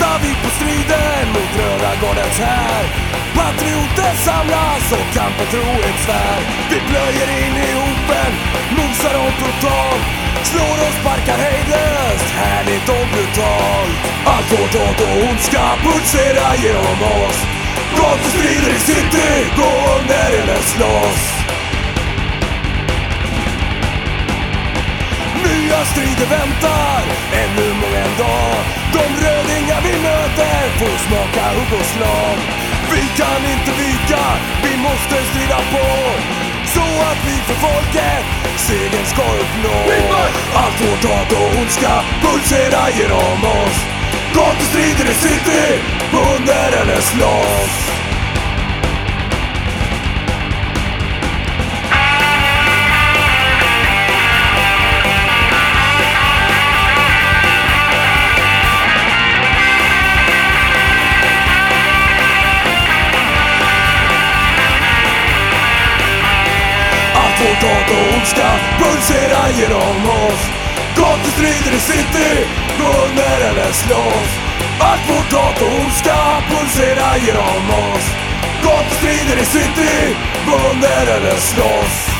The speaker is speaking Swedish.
väntar vi på striden mot Röda Gardens här. Patrioter samlas och kampen trohet svär. Vi plöjer in i hopen, mosar dem totalt. Slår och sparkar hejdlöst, härligt och brutalt. Allt vårt hat och ondska pulserar genom oss. Gatustrider i city, gå under eller slåss. Nya strider väntar, smaka hugg. Vi kan inte vika, vi måste strida på. Så att vi för folket segern ska uppnå. Allt vårt hat och ondska pulserar genom oss. Gatustrider i city, under eller slåss. Vårt hat och ondska pulserar genom oss. Gatustrider i city, gå eller slåss. Allt vårt hat och ondska pulserar genom oss. Gatustrider i city, gå eller slåss.